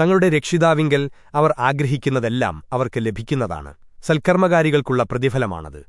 തങ്ങളുടെ രക്ഷിതാവിങ്കൽ അവർ ആഗ്രഹിക്കുന്നതെല്ലാം അവർക്ക് ലഭിക്കുന്നതാണ്. സൽക്കർമ്മകാരികൾക്കുള്ള പ്രതിഫലമാണത്.